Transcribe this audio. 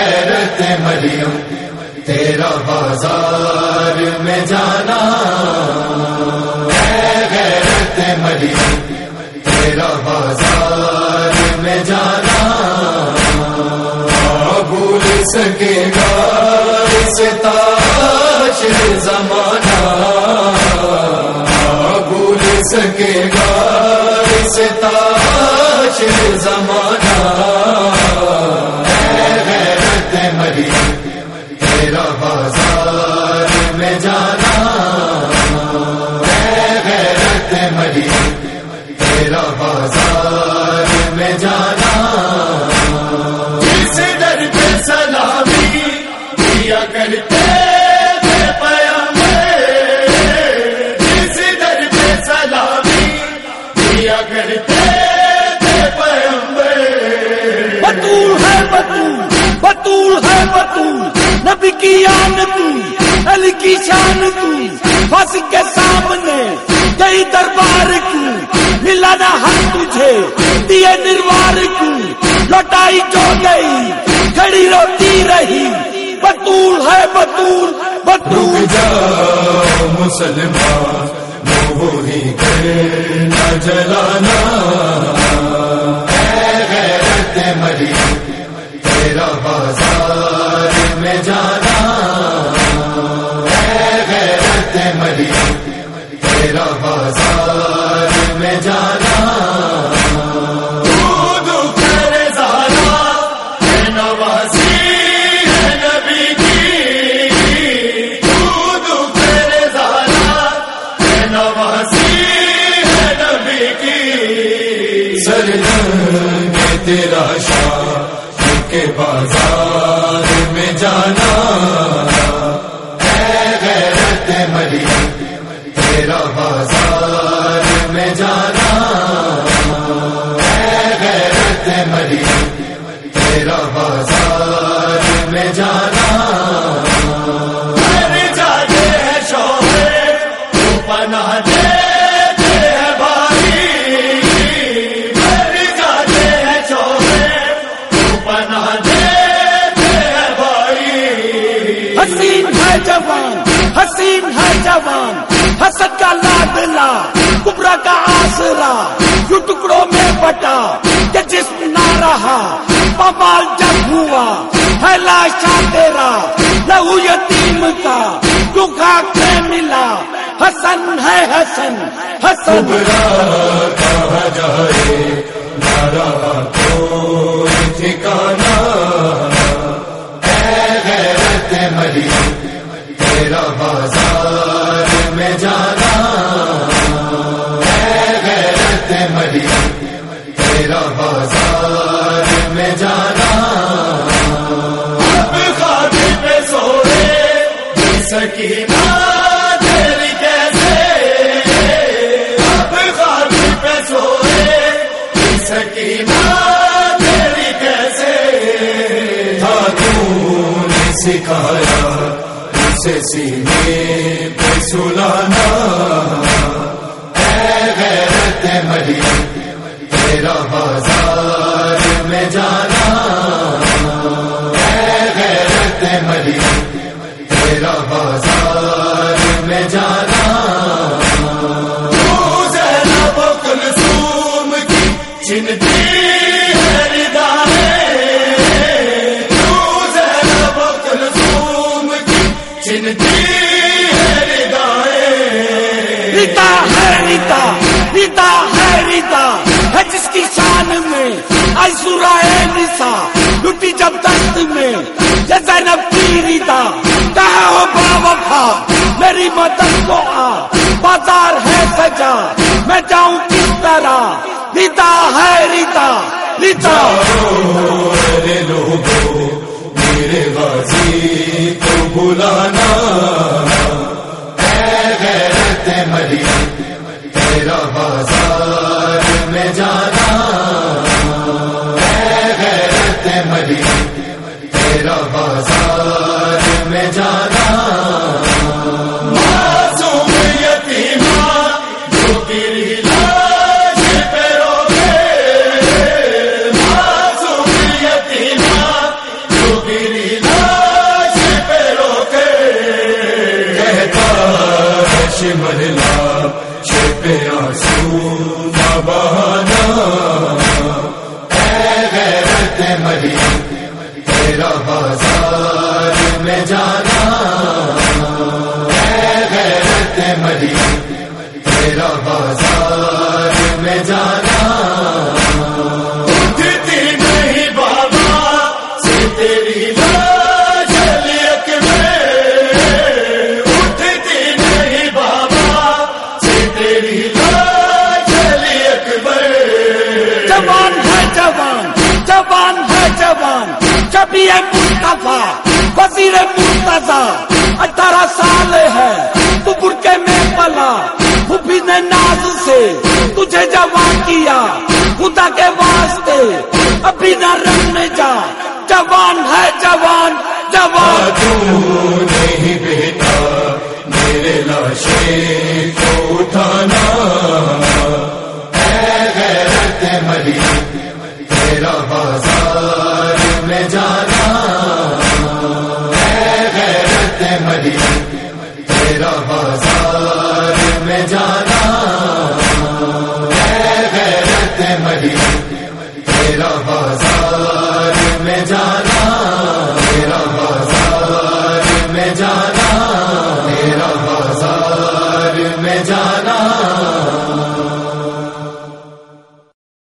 غیرت مریم تیرا بازار میں جانا۔ غیرت مریم تیرا بازار میں جانا۔ بھول سکے گا اس تاش زمانہ۔ بھول سکے گا اس تاش زمانہ۔ غیرت مریم تیرا بازار میں جانا جس در پہ سلامی دیا کرتے جس در پہ سلامی دیا کرتے تھے بطول ہے بطول بطول ہے بطول نبی کی آن کی علی کی شان کی پھنس کے سامنے گئی دربار کی ملا نہ ہم تجھے دیے نروار کی۔ لوٹائی جو گئی کھڑی روتی رہی۔ بطول ہے بطول بطول۔ جاؤ مسلمان وہی گھر نہ جلانا۔ اے غیرت مریم تیرا بازار۔ کی میں تیرا شاہ کے بازار میں جانا اے غیرت مریم تیرا بازار میں جانا اے غیرت مریم تیرا بازار میں جانا کا کبرا کا آسرا جو ٹکڑوں میں بٹا کہ جسم نہ رہا، پمال جب ہوا ہے لاشا تیرا، لہو یتیم کا جو خاک میں ملا۔ حسن ہے حسن حسن۔ سے سینے پہ سلانا۔ اے غیرت مری تیرا بازار میں جانا۔ اے غیرت مری تیرا بازار جس کی شان میں آئی سورائے نسا لٹی جب دست میں، یہ زینب کی ریتا کہا ہو با وفا میری مدد کو آ، بازار ہے سجا، میں جاؤں کس طرح؟ ریتا ہے ریتا ریتا میرے لوگوں، میرے غازی کو بلانا۔ اے غیرت مریم میرا میں جانا تیرا میں جانا۔ ہے جوان جبھی ہے وزیر مرتضا اٹھارہ سال ہے، تو برکے میں پلا پھوپھی نے ناز سے تجھے جوان کیا، خدا کے واسطے، ابھی نہ رکھنے جا، جوان ہے جوان جوان۔ تو نہیں بیٹا، میرے لاشے